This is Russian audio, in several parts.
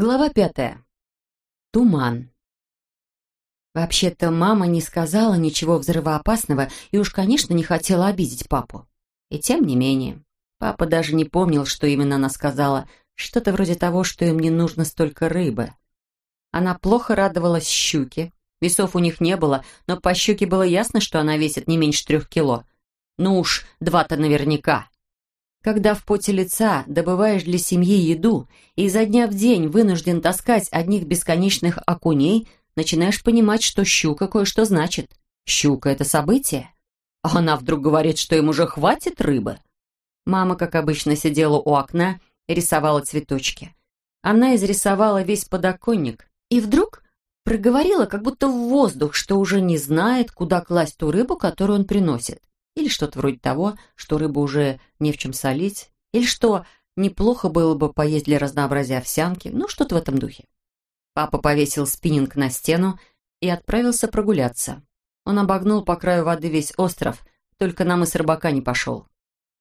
Глава пятая. Туман. Вообще-то мама не сказала ничего взрывоопасного и уж, конечно, не хотела обидеть папу. И тем не менее, папа даже не помнил, что именно она сказала. Что-то вроде того, что им не нужно столько рыбы. Она плохо радовалась щуке. Весов у них не было, но по щуке было ясно, что она весит не меньше трех кило. Ну уж, два-то наверняка. Когда в поте лица добываешь для семьи еду и изо дня в день вынужден таскать одних бесконечных окуней, начинаешь понимать, что щука кое-что значит. Щука — это событие. А она вдруг говорит, что им уже хватит рыбы. Мама, как обычно, сидела у окна и рисовала цветочки. Она изрисовала весь подоконник и вдруг проговорила, как будто в воздух, что уже не знает, куда класть ту рыбу, которую он приносит. Или что-то вроде того, что рыбу уже не в чем солить. Или что неплохо было бы поесть для разнообразия овсянки. Ну, что-то в этом духе. Папа повесил спиннинг на стену и отправился прогуляться. Он обогнул по краю воды весь остров, только на мыс рыбака не пошел.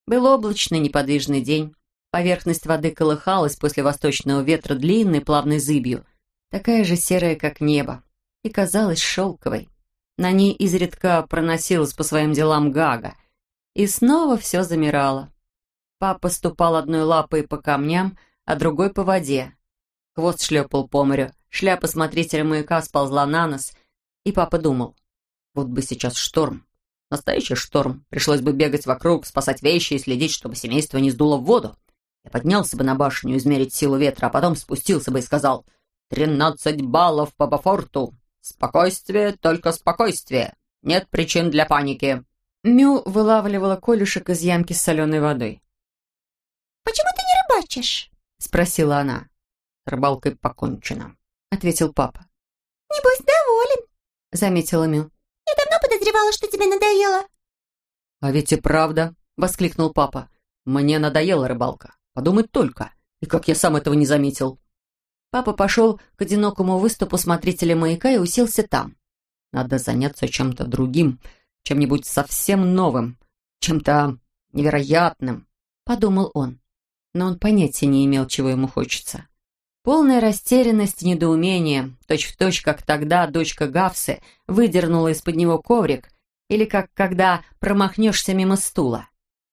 Был облачный, неподвижный день. Поверхность воды колыхалась после восточного ветра длинной плавной зыбью, такая же серая, как небо, и казалась шелковой. На ней изредка проносилась по своим делам Гага. И снова все замирало. Папа ступал одной лапой по камням, а другой по воде. Хвост шлепал по морю, шляпа смотрителя маяка сползла на нос, и папа думал, вот бы сейчас шторм. Настоящий шторм. Пришлось бы бегать вокруг, спасать вещи и следить, чтобы семейство не сдуло в воду. Я поднялся бы на башню измерить силу ветра, а потом спустился бы и сказал «Тринадцать баллов по Бафорту! «Спокойствие, только спокойствие. Нет причин для паники». Мю вылавливала колюшек из ямки с соленой водой. «Почему ты не рыбачишь?» — спросила она. «С рыбалкой покончено», — ответил папа. «Небось, доволен», — заметила Мю. «Я давно подозревала, что тебе надоело». «А ведь и правда», — воскликнул папа. «Мне надоела рыбалка. Подумать только. И как я сам этого не заметил». Папа пошел к одинокому выступу смотрителя маяка и уселся там. Надо заняться чем-то другим, чем-нибудь совсем новым, чем-то невероятным, подумал он. Но он понятия не имел, чего ему хочется. Полная растерянность и недоумение, точь-в-точь, точь, как тогда дочка Гавсы выдернула из-под него коврик, или как когда промахнешься мимо стула.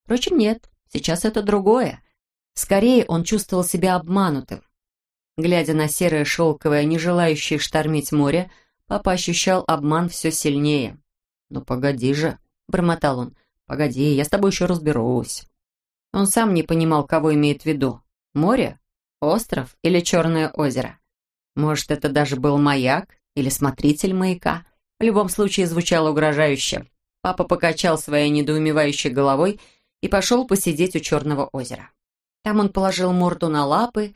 Впрочем, нет, сейчас это другое. Скорее, он чувствовал себя обманутым. Глядя на серое шелковое, не желающее штормить море, папа ощущал обман все сильнее. «Ну погоди же», — бормотал он, — «погоди, я с тобой еще разберусь». Он сам не понимал, кого имеет в виду. Море? Остров или Черное озеро? Может, это даже был маяк или смотритель маяка? В любом случае звучало угрожающе. Папа покачал своей недоумевающей головой и пошел посидеть у Черного озера. Там он положил морду на лапы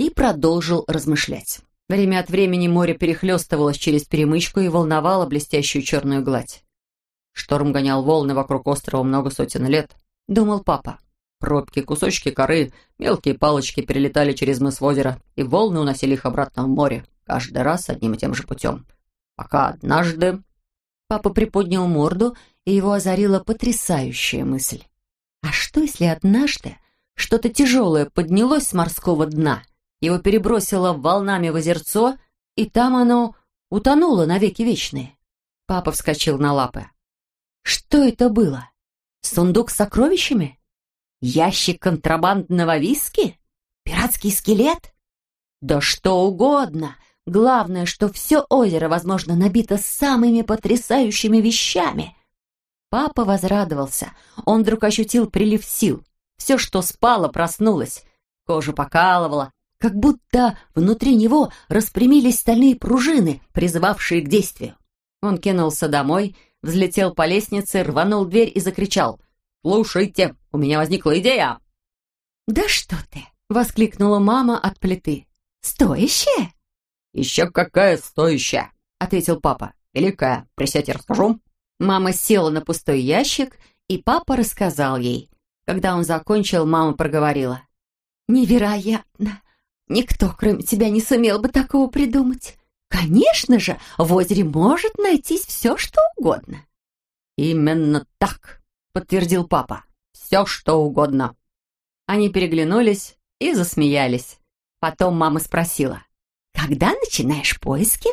и продолжил размышлять. Время от времени море перехлестывалось через перемычку и волновало блестящую черную гладь. «Шторм гонял волны вокруг острова много сотен лет», — думал папа. Пробки, кусочки коры, мелкие палочки перелетали через мыс в озеро, и волны уносили их обратно в море, каждый раз одним и тем же путем. Пока однажды... Папа приподнял морду, и его озарила потрясающая мысль. А что, если однажды что-то тяжелое поднялось с морского дна его перебросило волнами в озерцо, и там оно утонуло навеки вечные. Папа вскочил на лапы. Что это было? Сундук с сокровищами? Ящик контрабандного виски? Пиратский скелет? Да что угодно. Главное, что все озеро, возможно, набито самыми потрясающими вещами. Папа возрадовался. Он вдруг ощутил прилив сил. Все, что спало, проснулось. Кожу покалывало, как будто внутри него распрямились стальные пружины, призывавшие к действию. Он кинулся домой, взлетел по лестнице, рванул дверь и закричал. «Слушайте, у меня возникла идея!» «Да что ты!» — воскликнула мама от плиты. «Стоящая?» «Еще какая стоящая!» — ответил папа. «Великая, присядь и расскажу». Мама села на пустой ящик, и папа рассказал ей. Когда он закончил, мама проговорила. «Невероятно! Никто, кроме тебя, не сумел бы такого придумать. Конечно же, в озере может найтись все, что угодно. Именно так, подтвердил папа. Все, что угодно. Они переглянулись и засмеялись. Потом мама спросила. когда начинаешь поиски?»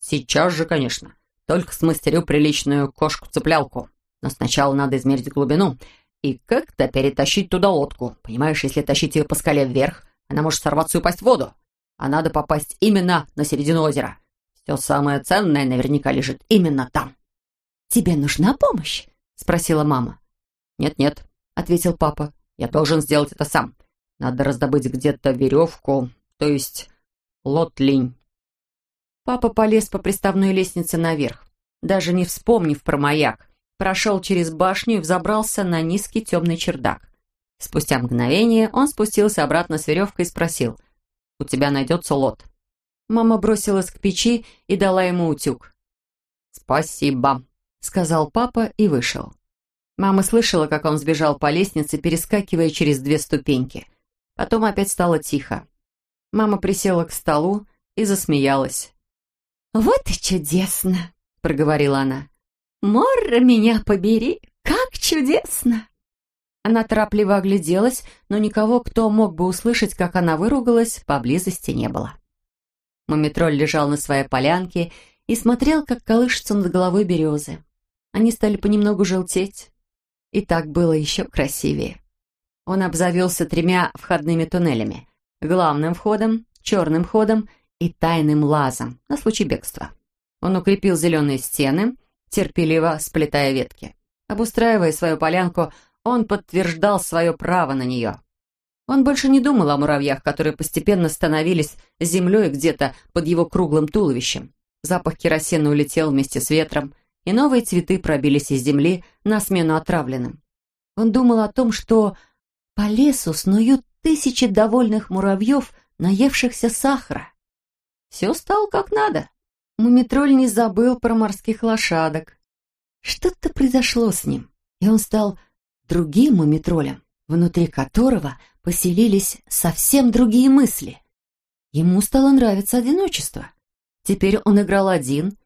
«Сейчас же, конечно. Только смастерю приличную кошку-цеплялку. Но сначала надо измерить глубину и как-то перетащить туда лодку. Понимаешь, если тащить ее по скале вверх, она может сорваться и упасть в воду. А надо попасть именно на середину озера. Все самое ценное наверняка лежит именно там». «Тебе нужна помощь?» — спросила мама. «Нет-нет», — ответил папа. «Я должен сделать это сам. Надо раздобыть где-то веревку, то есть лот-линь». Папа полез по приставной лестнице наверх, даже не вспомнив про маяк. Прошел через башню и взобрался на низкий темный чердак. Спустя мгновение он спустился обратно с веревкой и спросил, «У тебя найдется лот?» Мама бросилась к печи и дала ему утюг. «Спасибо», — сказал папа и вышел. Мама слышала, как он сбежал по лестнице, перескакивая через две ступеньки. Потом опять стало тихо. Мама присела к столу и засмеялась. «Вот и чудесно!» — проговорила она. «Морра, меня побери! Как чудесно!» Она торопливо огляделась, но никого, кто мог бы услышать, как она выругалась, поблизости не было. Мумитроль лежал на своей полянке и смотрел, как колышется над головой березы. Они стали понемногу желтеть, и так было еще красивее. Он обзавелся тремя входными туннелями. Главным входом, черным ходом и тайным лазом на случай бегства. Он укрепил зеленые стены, терпеливо сплетая ветки. Обустраивая свою полянку, он подтверждал свое право на нее. Он больше не думал о муравьях, которые постепенно становились землей где-то под его круглым туловищем. Запах керосина улетел вместе с ветром, и новые цветы пробились из земли на смену отравленным. Он думал о том, что по лесу снуют тысячи довольных муравьев, наевшихся сахара. Все стало как надо. Мумитроль не забыл про морских лошадок. Что-то произошло с ним, и он стал другим мумитролем, внутри которого поселились совсем другие мысли. Ему стало нравиться одиночество. Теперь он играл один,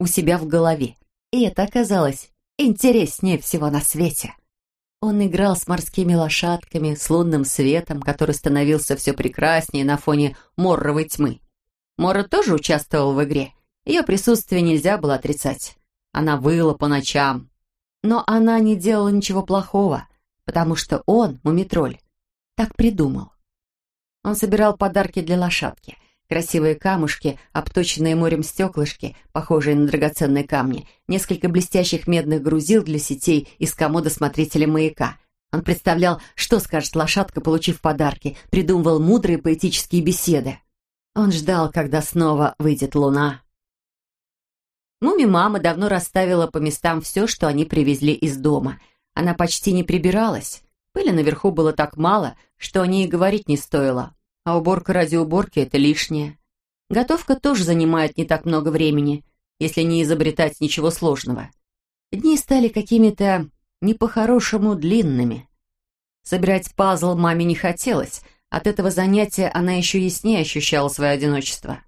у себя в голове, и это оказалось интереснее всего на свете. Он играл с морскими лошадками, с лунным светом, который становился все прекраснее на фоне морровой тьмы. Мора тоже участвовал в игре. Ее присутствие нельзя было отрицать. Она выла по ночам. Но она не делала ничего плохого, потому что он, мумитроль, так придумал. Он собирал подарки для лошадки. Красивые камушки, обточенные морем стеклышки, похожие на драгоценные камни, несколько блестящих медных грузил для сетей из комода смотрителя маяка. Он представлял, что скажет лошадка, получив подарки, придумывал мудрые поэтические беседы. Он ждал, когда снова выйдет луна. Муми-мама давно расставила по местам все, что они привезли из дома. Она почти не прибиралась. Пыли наверху было так мало, что о ней и говорить не стоило а уборка ради уборки – это лишнее. Готовка тоже занимает не так много времени, если не изобретать ничего сложного. Дни стали какими-то не по-хорошему длинными. Собирать пазл маме не хотелось, от этого занятия она еще яснее ощущала свое одиночество.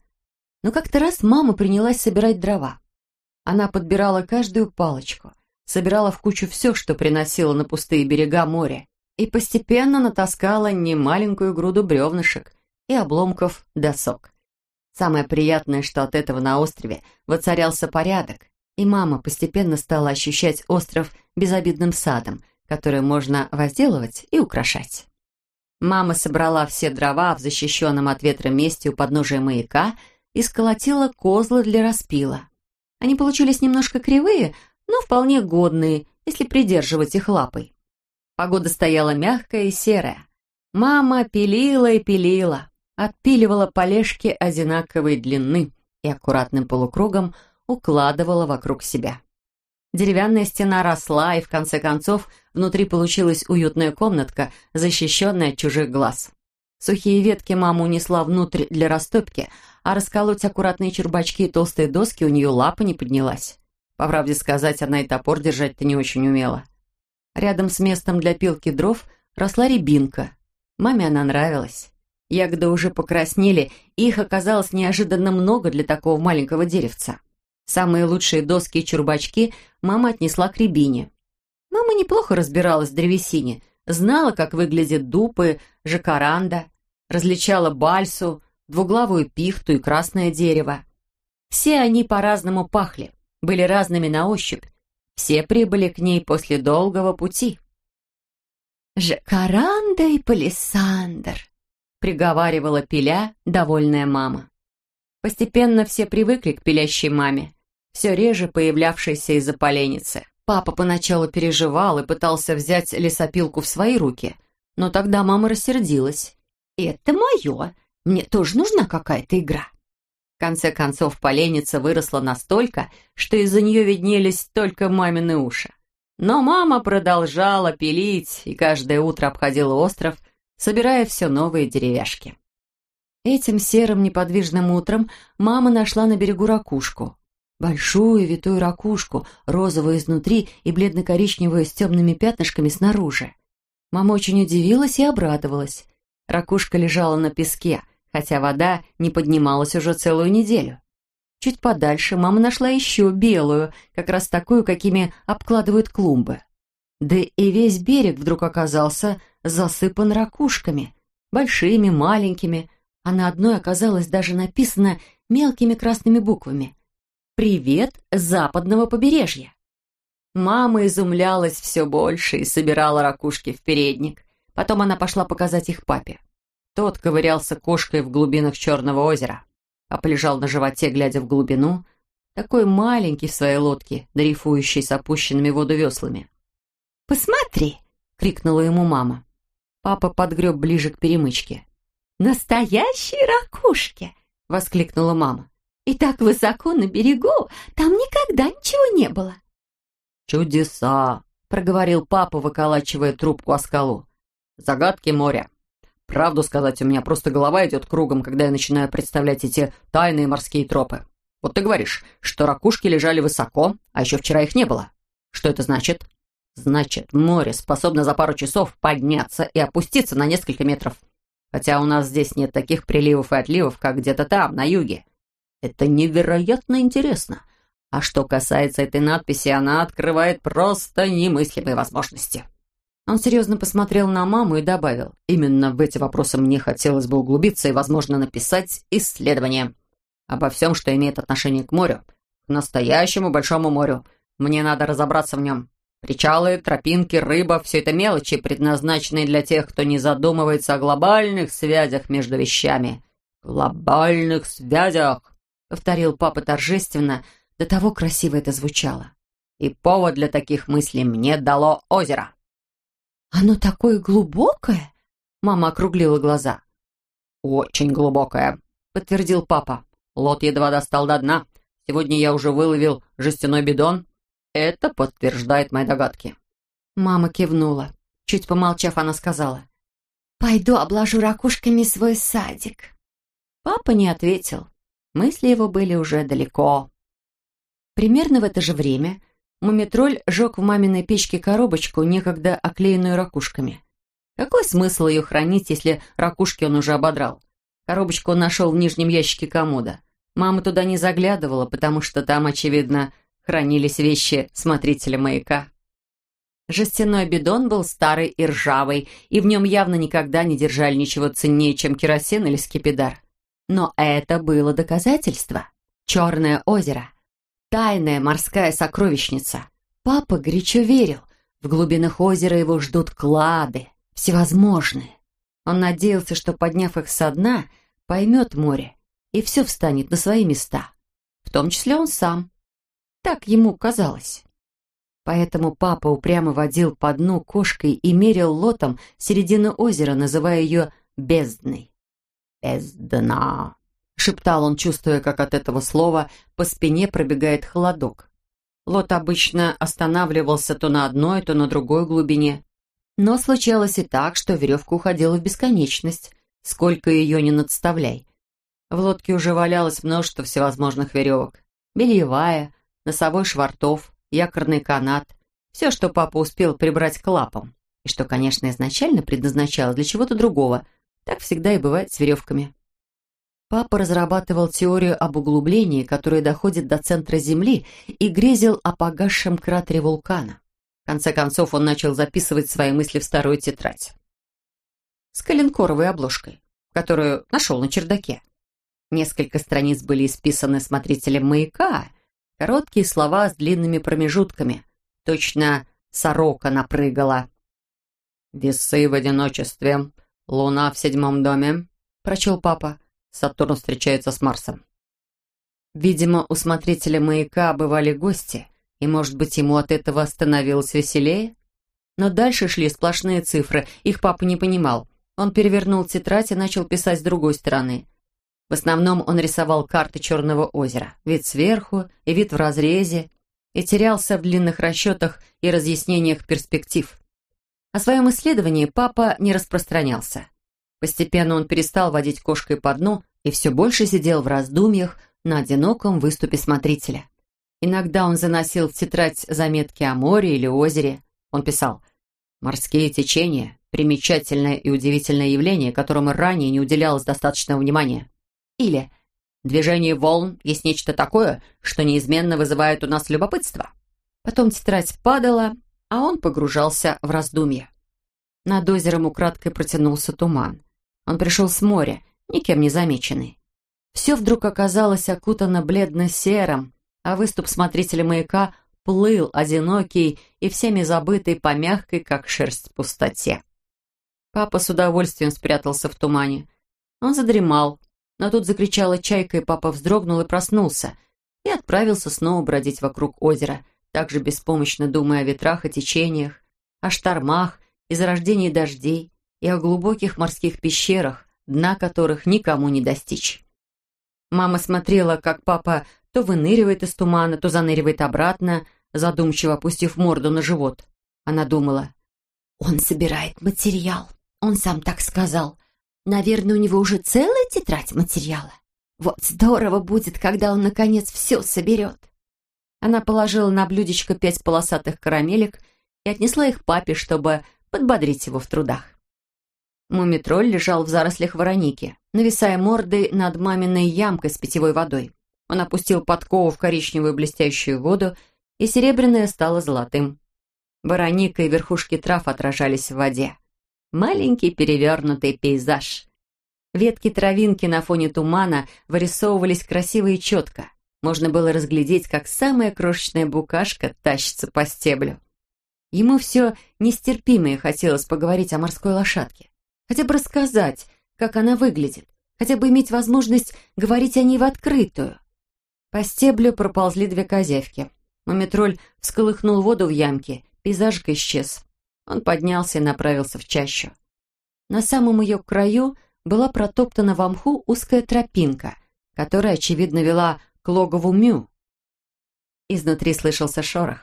Но как-то раз мама принялась собирать дрова. Она подбирала каждую палочку, собирала в кучу все, что приносила на пустые берега моря, и постепенно натаскала немаленькую груду бревнышек и обломков досок. Самое приятное, что от этого на острове воцарялся порядок, и мама постепенно стала ощущать остров безобидным садом, который можно возделывать и украшать. Мама собрала все дрова в защищенном от ветра месте у подножия маяка и сколотила козлы для распила. Они получились немножко кривые, но вполне годные, если придерживать их лапой. Погода стояла мягкая и серая. Мама пилила и пилила, отпиливала полежки одинаковой длины и аккуратным полукругом укладывала вокруг себя. Деревянная стена росла, и в конце концов внутри получилась уютная комнатка, защищенная от чужих глаз. Сухие ветки мама унесла внутрь для растопки, а расколоть аккуратные чурбачки и толстые доски у нее лапа не поднялась. По правде сказать, она и топор держать-то не очень умела. Рядом с местом для пилки дров росла рябинка. Маме она нравилась. Ягоды уже покраснели, и их оказалось неожиданно много для такого маленького деревца. Самые лучшие доски и чурбачки мама отнесла к рябине. Мама неплохо разбиралась в древесине, знала, как выглядят дупы, жакаранда, различала бальсу, двуглавую пихту и красное дерево. Все они по-разному пахли, были разными на ощупь. Все прибыли к ней после долгого пути. «Жакаранда и палисандр», — приговаривала пиля довольная мама. Постепенно все привыкли к пилящей маме, все реже появлявшейся из-за поленницы. Папа поначалу переживал и пытался взять лесопилку в свои руки, но тогда мама рассердилась. «Это мое, мне тоже нужна какая-то игра». В конце концов, поленница выросла настолько, что из-за нее виднелись только мамины уши. Но мама продолжала пилить и каждое утро обходила остров, собирая все новые деревяшки. Этим серым неподвижным утром мама нашла на берегу ракушку. Большую витую ракушку, розовую изнутри и бледно-коричневую с темными пятнышками снаружи. Мама очень удивилась и обрадовалась. Ракушка лежала на песке, хотя вода не поднималась уже целую неделю. Чуть подальше мама нашла еще белую, как раз такую, какими обкладывают клумбы. Да и весь берег вдруг оказался засыпан ракушками, большими, маленькими, а на одной оказалось даже написано мелкими красными буквами «Привет западного побережья». Мама изумлялась все больше и собирала ракушки в передник. Потом она пошла показать их папе. Тот ковырялся кошкой в глубинах Черного озера, а полежал на животе, глядя в глубину, такой маленький в своей лодке, дрейфующий с опущенными в. «Посмотри!» — крикнула ему мама. Папа подгреб ближе к перемычке. «Настоящие ракушки!» — воскликнула мама. «И так высоко на берегу, там никогда ничего не было!» «Чудеса!» — проговорил папа, выколачивая трубку о скалу. «Загадки моря. Правду сказать, у меня просто голова идет кругом, когда я начинаю представлять эти тайные морские тропы. Вот ты говоришь, что ракушки лежали высоко, а еще вчера их не было. Что это значит? Значит, море способно за пару часов подняться и опуститься на несколько метров. Хотя у нас здесь нет таких приливов и отливов, как где-то там, на юге. Это невероятно интересно. А что касается этой надписи, она открывает просто немыслимые возможности. Он серьезно посмотрел на маму и добавил, «Именно в эти вопросы мне хотелось бы углубиться и, возможно, написать исследование обо всем, что имеет отношение к морю, к настоящему большому морю. Мне надо разобраться в нем. Причалы, тропинки, рыба — все это мелочи, предназначенные для тех, кто не задумывается о глобальных связях между вещами. Глобальных связях!» — повторил папа торжественно, до того красиво это звучало. «И повод для таких мыслей мне дало озеро». «Оно такое глубокое?» Мама округлила глаза. «Очень глубокое», — подтвердил папа. «Лот едва достал до дна. Сегодня я уже выловил жестяной бидон. Это подтверждает мои догадки». Мама кивнула. Чуть помолчав, она сказала. «Пойду обложу ракушками свой садик». Папа не ответил. Мысли его были уже далеко. Примерно в это же время Мумитроль жег в маминой печке коробочку, некогда оклеенную ракушками. Какой смысл ее хранить, если ракушки он уже ободрал? Коробочку он нашел в нижнем ящике комода. Мама туда не заглядывала, потому что там, очевидно, хранились вещи смотрителя маяка. Жестяной бидон был старый и ржавый, и в нем явно никогда не держали ничего ценнее, чем керосин или скипидар. Но это было доказательство. Черное озеро — Тайная морская сокровищница. Папа горячо верил. В глубинах озера его ждут клады, всевозможные. Он надеялся, что, подняв их со дна, поймет море, и все встанет на свои места. В том числе он сам. Так ему казалось. Поэтому папа упрямо водил по дну кошкой и мерил лотом середину озера, называя ее бездной. «Бездна!» шептал он, чувствуя, как от этого слова по спине пробегает холодок. Лот обычно останавливался то на одной, то на другой глубине. Но случалось и так, что веревка уходила в бесконечность, сколько ее ни надставляй. В лодке уже валялось множество всевозможных веревок. Бельевая, носовой швартов, якорный канат. Все, что папа успел прибрать к лапам. И что, конечно, изначально предназначалось для чего-то другого. Так всегда и бывает с веревками. Папа разрабатывал теорию об углублении, которое доходит до центра Земли, и грезил о погасшем кратере вулкана. В конце концов, он начал записывать свои мысли в старую тетрадь. С коленкоровой обложкой, которую нашел на чердаке. Несколько страниц были исписаны смотрителем маяка, короткие слова с длинными промежутками. Точно сорока напрыгала. «Весы в одиночестве, луна в седьмом доме», — прочел папа. Сатурн встречается с Марсом. Видимо, у смотрителя маяка бывали гости, и, может быть, ему от этого становилось веселее? Но дальше шли сплошные цифры, их папа не понимал. Он перевернул тетрадь и начал писать с другой стороны. В основном он рисовал карты Черного озера, вид сверху и вид в разрезе, и терялся в длинных расчетах и разъяснениях перспектив. О своем исследовании папа не распространялся. Постепенно он перестал водить кошкой по дну и все больше сидел в раздумьях на одиноком выступе смотрителя. Иногда он заносил в тетрадь заметки о море или озере. Он писал «Морские течения – примечательное и удивительное явление, которому ранее не уделялось достаточного внимания». Или «Движение волн есть нечто такое, что неизменно вызывает у нас любопытство». Потом тетрадь падала, а он погружался в раздумья. Над озером украдкой протянулся туман. Он пришел с моря, никем не замеченный. Все вдруг оказалось окутано бледно-серым, а выступ смотрителя маяка плыл, одинокий и всеми забытый по мягкой, как шерсть, пустоте. Папа с удовольствием спрятался в тумане. Он задремал, но тут закричала чайка, и папа вздрогнул и проснулся, и отправился снова бродить вокруг озера, также беспомощно думая о ветрах и течениях, о штормах и зарождении дождей, и о глубоких морских пещерах, дна которых никому не достичь. Мама смотрела, как папа то выныривает из тумана, то заныривает обратно, задумчиво опустив морду на живот. Она думала, «Он собирает материал, он сам так сказал. Наверное, у него уже целая тетрадь материала. Вот здорово будет, когда он, наконец, все соберет». Она положила на блюдечко пять полосатых карамелек и отнесла их папе, чтобы подбодрить его в трудах. Мумитроль лежал в зарослях вороники, нависая мордой над маминой ямкой с питьевой водой. Он опустил подкову в коричневую блестящую воду, и серебряное стало золотым. Вороника и верхушки трав отражались в воде. Маленький перевернутый пейзаж. Ветки травинки на фоне тумана вырисовывались красиво и четко. Можно было разглядеть, как самая крошечная букашка тащится по стеблю. Ему все нестерпимое хотелось поговорить о морской лошадке хотя бы рассказать, как она выглядит, хотя бы иметь возможность говорить о ней в открытую. По стеблю проползли две козявки. Мумитроль всколыхнул воду в ямке, пейзажик исчез. Он поднялся и направился в чащу. На самом ее краю была протоптана в мху узкая тропинка, которая, очевидно, вела логову Мю. Изнутри слышался шорох.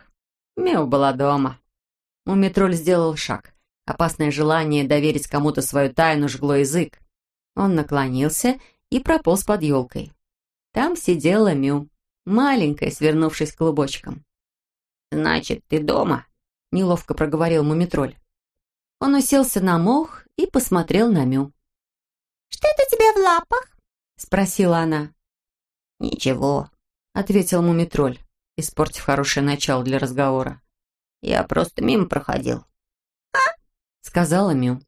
Мю была дома. Мумитроль сделал шаг. Опасное желание доверить кому-то свою тайну жгло язык. Он наклонился и прополз под елкой. Там сидела Мю, маленькая, свернувшись клубочком. «Значит, ты дома?» — неловко проговорил Мумитроль. Он уселся на мох и посмотрел на Мю. «Что это у тебя в лапах?» — спросила она. «Ничего», — ответил Мумитроль, испортив хорошее начало для разговора. «Я просто мимо проходил» сказала Мю.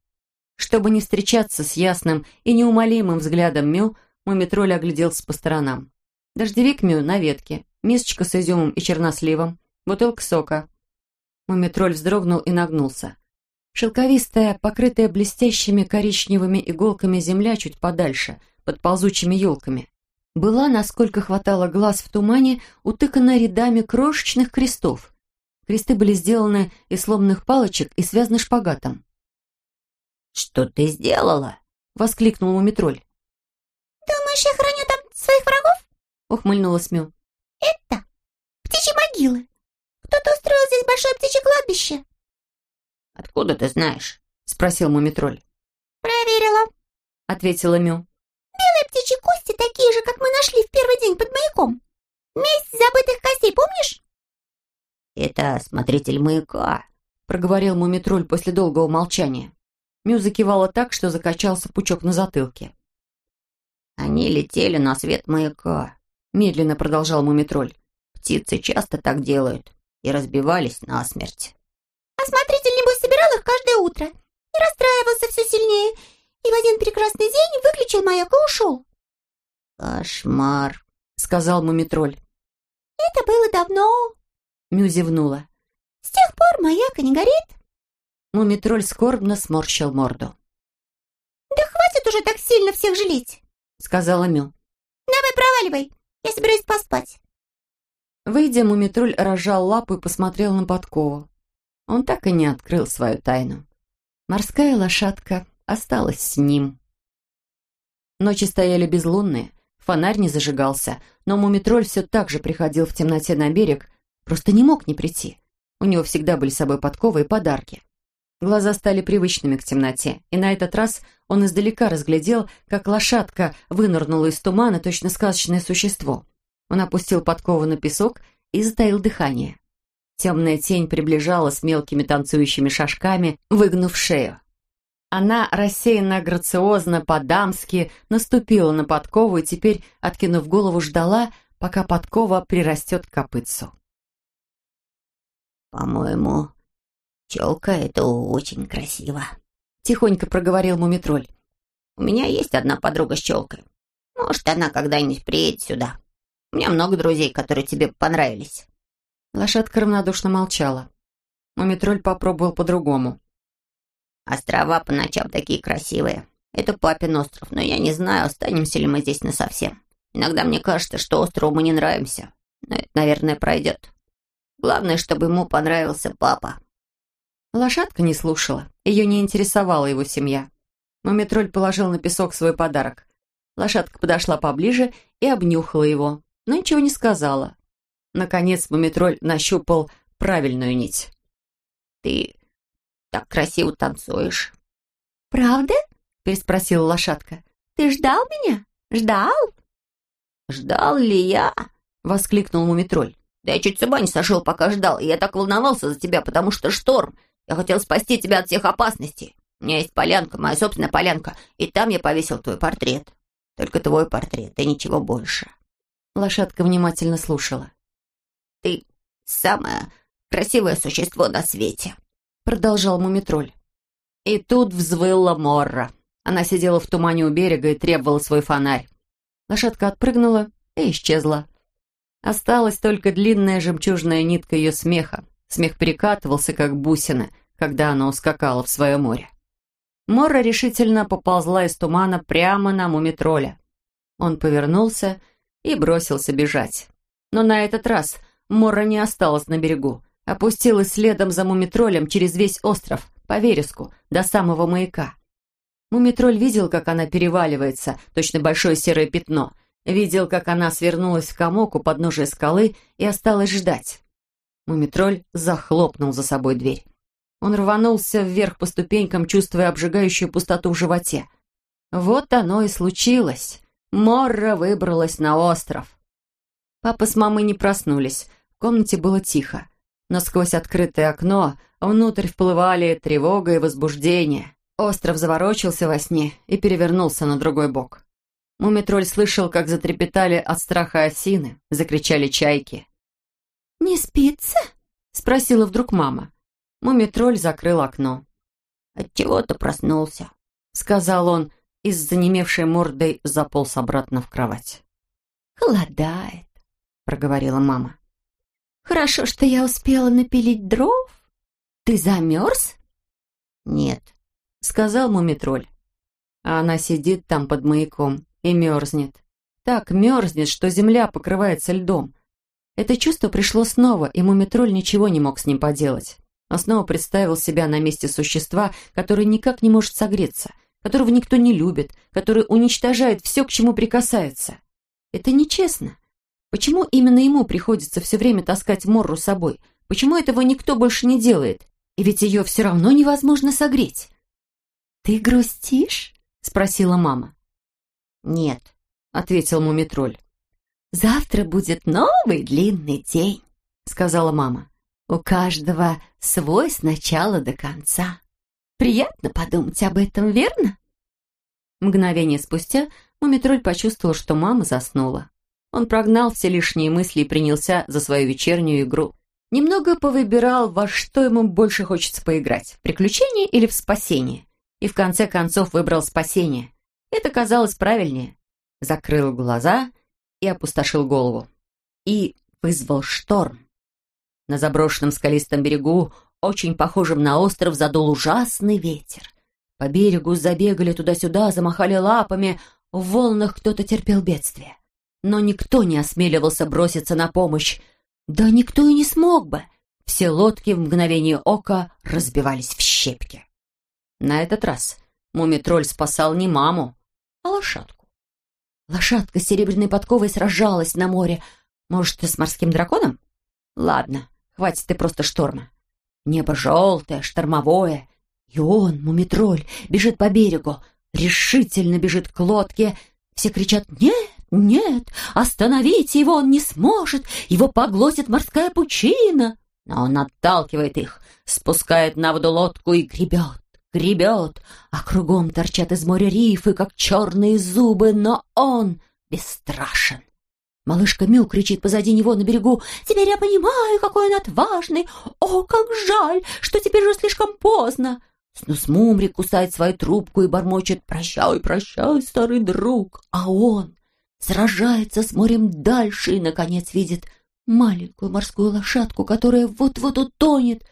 Чтобы не встречаться с ясным и неумолимым взглядом Мю, Мумитроль огляделся по сторонам. Дождевик Мю на ветке, мисочка с изюмом и черносливом, бутылка сока. Мумитроль вздрогнул и нагнулся. Шелковистая, покрытая блестящими коричневыми иголками земля чуть подальше, под ползучими елками, была, насколько хватало глаз в тумане, утыкана рядами крошечных крестов. Кресты были сделаны из сломанных палочек и связаны шпагатом. «Что ты сделала?» — воскликнул Мумитроль. «Думаешь, я храню там своих врагов?» — ухмыльнулась Мю. «Это птичьи могилы. Кто-то устроил здесь большое птичье кладбище». «Откуда ты знаешь?» — спросил Мумитроль. «Проверила», — ответила Мю. «Белые птичьи кости такие же, как мы нашли в первый день под маяком. Месть забытых костей, помнишь?» «Это смотритель маяка», — проговорил Мумитроль после долгого молчания. Мю закивала так, что закачался пучок на затылке. «Они летели на свет маяка», — медленно продолжал Мумитроль. «Птицы часто так делают и разбивались насмерть». «А смотритель, небось, собирал их каждое утро и расстраивался все сильнее, и в один прекрасный день выключил маяк и ушел». «Кошмар», — сказал мумитроль. «Это было давно», — Мю зевнула. «С тех пор маяк не горит». Мумитроль скорбно сморщил морду. «Да хватит уже так сильно всех жалеть», — сказала Мю. «Давай проваливай, я собираюсь поспать». Выйдя, мумитроль разжал лапу и посмотрел на подкову. Он так и не открыл свою тайну. Морская лошадка осталась с ним. Ночи стояли безлунные, фонарь не зажигался, но мумитроль все так же приходил в темноте на берег, просто не мог не прийти. У него всегда были с собой подковы и подарки. Глаза стали привычными к темноте, и на этот раз он издалека разглядел, как лошадка вынырнула из тумана, точно сказочное существо. Он опустил подкову на песок и затаил дыхание. Темная тень приближалась мелкими танцующими шажками, выгнув шею. Она рассеянно, грациозно, по-дамски наступила на подкову и теперь, откинув голову, ждала, пока подкова прирастет к копытцу. «По-моему, челка — это очень красиво», — тихонько проговорил Мумитроль. «У меня есть одна подруга с челкой. Может, она когда-нибудь приедет сюда. У меня много друзей, которые тебе понравились». Лошадка равнодушно молчала. Мумитроль попробовал по-другому. Острова по ночам такие красивые. Это папин остров, но я не знаю, останемся ли мы здесь насовсем. Иногда мне кажется, что острову мы не нравимся. Но это, наверное, пройдет. Главное, чтобы ему понравился папа. Лошадка не слушала. Ее не интересовала его семья. Мумитроль положил на песок свой подарок. Лошадка подошла поближе и обнюхала его, но ничего не сказала. Наконец Мумитроль нащупал правильную нить. «Ты так красиво танцуешь». «Правда?» — переспросила лошадка. «Ты ждал меня? Ждал?» «Ждал ли я?» — воскликнул Мумитроль. «Да я чуть с ума не сошел, пока ждал, и я так волновался за тебя, потому что шторм. Я хотел спасти тебя от всех опасностей. У меня есть полянка, моя собственная полянка, и там я повесил твой портрет. Только твой портрет, и ничего больше». Лошадка внимательно слушала. «Ты самое красивое существо на свете», продолжал Мумитроль. И тут взвыла Морра. Она сидела в тумане у берега и требовала свой фонарь. Лошадка отпрыгнула и исчезла. Осталась только длинная жемчужная нитка ее смеха. Смех перекатывался, как бусины, когда она ускакала в свое море. Морра решительно поползла из тумана прямо на мумитроля. Он повернулся и бросился бежать. Но на этот раз Морра не осталась на берегу опустилась следом за мумитролем через весь остров, по вереску, до самого маяка. Мумитроль видел, как она переваливается, точно большое серое пятно. Видел, как она свернулась в комок у подножия скалы и осталась ждать. Мумитроль захлопнул за собой дверь. Он рванулся вверх по ступенькам, чувствуя обжигающую пустоту в животе. Вот оно и случилось. Морра выбралась на остров. Папа с мамой не проснулись. В комнате было тихо но сквозь открытое окно внутрь вплывали тревога и возбуждение. Остров заворочился во сне и перевернулся на другой бок. Мумитроль слышал, как затрепетали от страха осины, закричали чайки. «Не спится?» — спросила вдруг мама. Мумитроль закрыл окно. «Отчего ты проснулся?» — сказал он и с занемевшей мордой заполз обратно в кровать. «Холодает», — проговорила мама. Хорошо, что я успела напилить дров. Ты замерз? Нет, сказал мумитроль. А она сидит там под маяком и мерзнет. Так мерзнет, что земля покрывается льдом. Это чувство пришло снова, и мумитроль ничего не мог с ним поделать. Он снова представил себя на месте существа, которое никак не может согреться, которого никто не любит, который уничтожает все, к чему прикасается. Это нечестно. Почему именно ему приходится все время таскать Морру с собой? Почему этого никто больше не делает? И ведь ее все равно невозможно согреть. «Ты грустишь?» — спросила мама. «Нет», — ответил Мумитроль. «Завтра будет новый длинный день», — сказала мама. «У каждого свой с начала до конца. Приятно подумать об этом, верно?» Мгновение спустя Мумитроль почувствовал, что мама заснула. Он прогнал все лишние мысли и принялся за свою вечернюю игру. Немного повыбирал, во что ему больше хочется поиграть, в приключение или в спасение. И в конце концов выбрал спасение. Это казалось правильнее. закрыл глаза и опустошил голову. И вызвал шторм. На заброшенном скалистом берегу, очень похожем на остров, задул ужасный ветер. По берегу забегали туда-сюда, замахали лапами, в волнах кто-то терпел бедствие. Но никто не осмеливался броситься на помощь. Да никто и не смог бы. Все лодки в мгновение ока разбивались в щепки. На этот раз мумитроль спасал не маму, а лошадку. Лошадка с серебряной подковой сражалась на море. Может, ты с морским драконом? Ладно, хватит ты просто шторма. Небо желтое, штормовое. И он, мумитроль, бежит по берегу, решительно бежит к лодке. Все кричат «Нет, нет, остановить его он не сможет, его поглотит морская пучина!» Но он отталкивает их, спускает на воду лодку и гребет, гребет, а кругом торчат из моря рифы, как черные зубы, но он бесстрашен. Малышка Мю кричит позади него на берегу. «Теперь я понимаю, какой он отважный! О, как жаль, что теперь уже слишком поздно!» Снус Мумри кусает свою трубку и бормочет «Прощай, прощай, старый друг!» А он сражается с морем дальше и, наконец, видит маленькую морскую лошадку, которая вот-вот утонет.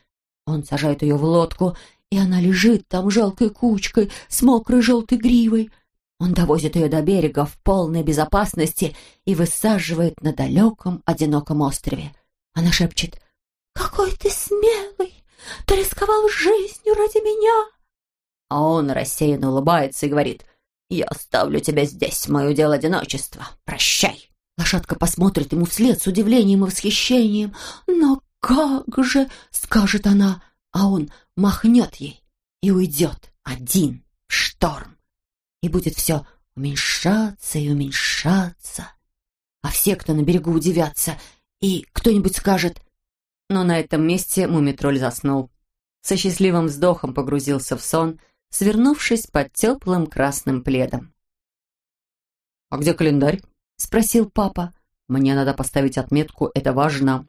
Он сажает ее в лодку, и она лежит там жалкой кучкой с мокрой желтой гривой. Он довозит ее до берега в полной безопасности и высаживает на далеком, одиноком острове. Она шепчет «Какой ты смелый! Ты рисковал жизнью ради меня!» А он рассеянно улыбается и говорит «Я оставлю тебя здесь, мое дело одиночества. Прощай!» Лошадка посмотрит ему вслед с удивлением и восхищением. «Но как же!» — скажет она, а он махнет ей и уйдет один в шторм. И будет все уменьшаться и уменьшаться. А все, кто на берегу, удивятся, и кто-нибудь скажет... Но на этом месте мумитроль заснул. Со счастливым вздохом погрузился в сон, свернувшись под теплым красным пледом. «А где календарь?» — спросил папа. «Мне надо поставить отметку, это важно».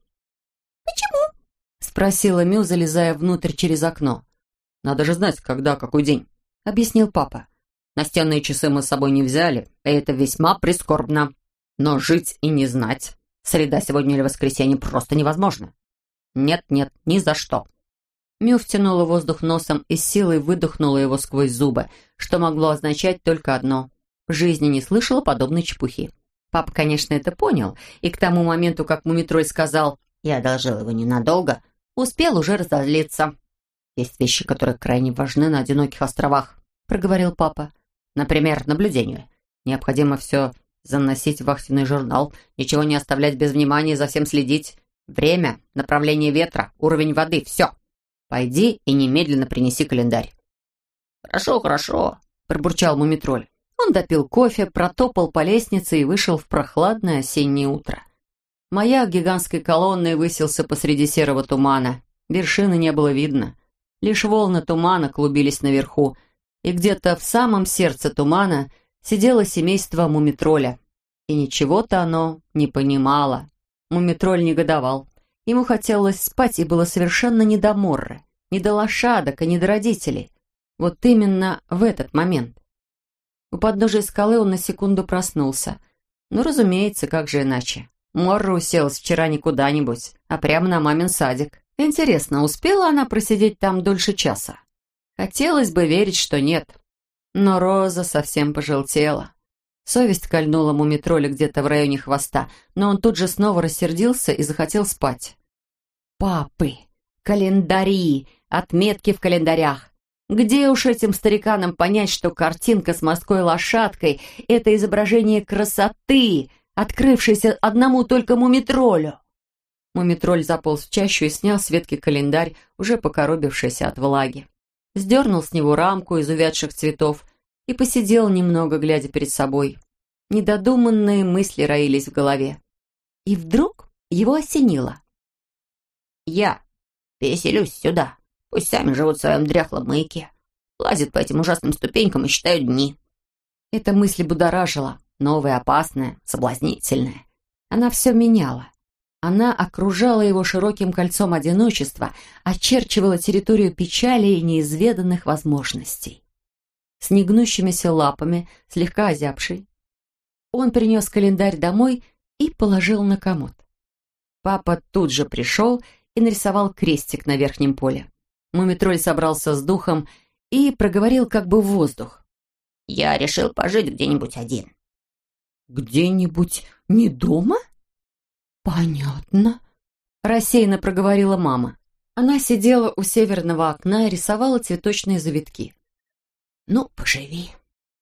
«Почему?» — спросила Мю, залезая внутрь через окно. «Надо же знать, когда, какой день», — объяснил папа. «Настенные часы мы с собой не взяли, и это весьма прискорбно. Но жить и не знать. Среда сегодня или воскресенье просто невозможно. Нет-нет, ни за что». Мю втянула воздух носом и силой выдохнула его сквозь зубы, что могло означать только одно. В жизни не слышала подобной чепухи. Папа, конечно, это понял, и к тому моменту, как Мумитроль сказал «я одолжил его ненадолго», успел уже разозлиться. «Есть вещи, которые крайне важны на одиноких островах», — проговорил папа. «Например, наблюдение. Необходимо все заносить в вахтенный журнал, ничего не оставлять без внимания, за всем следить. Время, направление ветра, уровень воды — все. Пойди и немедленно принеси календарь». «Хорошо, хорошо», — пробурчал Мумитроль. Он допил кофе, протопал по лестнице и вышел в прохладное осеннее утро. Маяк гигантской колонной высился посреди серого тумана. Вершины не было видно. Лишь волны тумана клубились наверху, и где-то в самом сердце тумана сидело семейство мумитроля. И ничего-то оно не понимало. Мумитроль негодовал. Ему хотелось спать, и было совершенно не до Морры, не до лошадок и не до родителей. Вот именно в этот момент. У подножия скалы он на секунду проснулся. Ну, разумеется, как же иначе. Морра уселась вчера не куда-нибудь, а прямо на мамин садик. Интересно, успела она просидеть там дольше часа? Хотелось бы верить, что нет. Но Роза совсем пожелтела. Совесть кольнула мумитроля где-то в районе хвоста, но он тут же снова рассердился и захотел спать. «Папы! Календари! Отметки в календарях! Где уж этим стариканам понять, что картинка с морской лошадкой — это изображение красоты, открывшейся одному только мумитролю? Мумитроль заполз в чащу и снял с ветки календарь, уже покоробившийся от влаги. Сдернул с него рамку из увядших цветов и посидел немного, глядя перед собой. Недодуманные мысли роились в голове. И вдруг его осенило. «Я переселюсь сюда», Пусть сами живут в своем дряхлом маяке. Лазят по этим ужасным ступенькам и считают дни. Эта мысль будоражила, новая, опасная, соблазнительная. Она все меняла. Она окружала его широким кольцом одиночества, очерчивала территорию печали и неизведанных возможностей. С негнущимися лапами, слегка озябший, Он принес календарь домой и положил на комод. Папа тут же пришел и нарисовал крестик на верхнем поле. Мумитроль собрался с духом и проговорил как бы в воздух. «Я решил пожить где-нибудь один». «Где-нибудь не дома?» «Понятно», — рассеянно проговорила мама. Она сидела у северного окна и рисовала цветочные завитки. «Ну, поживи.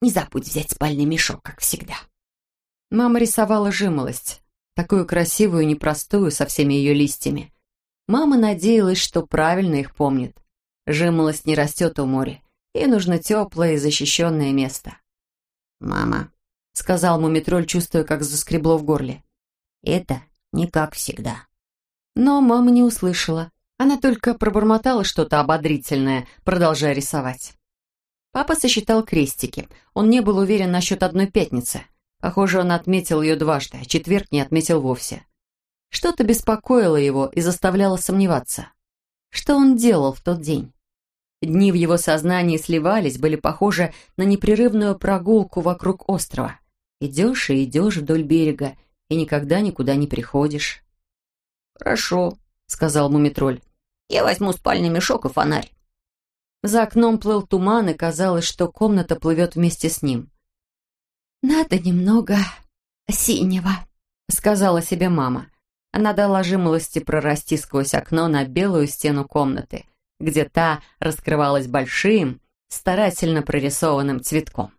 Не забудь взять спальный мешок, как всегда». Мама рисовала жимолость, такую красивую непростую, со всеми ее листьями. Мама надеялась, что правильно их помнит. Жимолость не растет у моря, ей нужно теплое и защищенное место. «Мама», — сказал Мумитроль, чувствуя, как заскребло в горле. «Это не как всегда». Но мама не услышала. Она только пробормотала что-то ободрительное, продолжая рисовать. Папа сосчитал крестики. Он не был уверен насчет одной пятницы. Похоже, он отметил ее дважды, а четверг не отметил вовсе. Что-то беспокоило его и заставляло сомневаться. Что он делал в тот день? Дни в его сознании сливались, были похожи на непрерывную прогулку вокруг острова. Идешь и идешь вдоль берега, и никогда никуда не приходишь. «Хорошо», — сказал Мумитроль. «Я возьму спальный мешок и фонарь». За окном плыл туман, и казалось, что комната плывет вместе с ним. «Надо немного синего», — сказала себе мама. Она дала жимолости прорасти сквозь окно на белую стену комнаты, где та раскрывалась большим, старательно прорисованным цветком.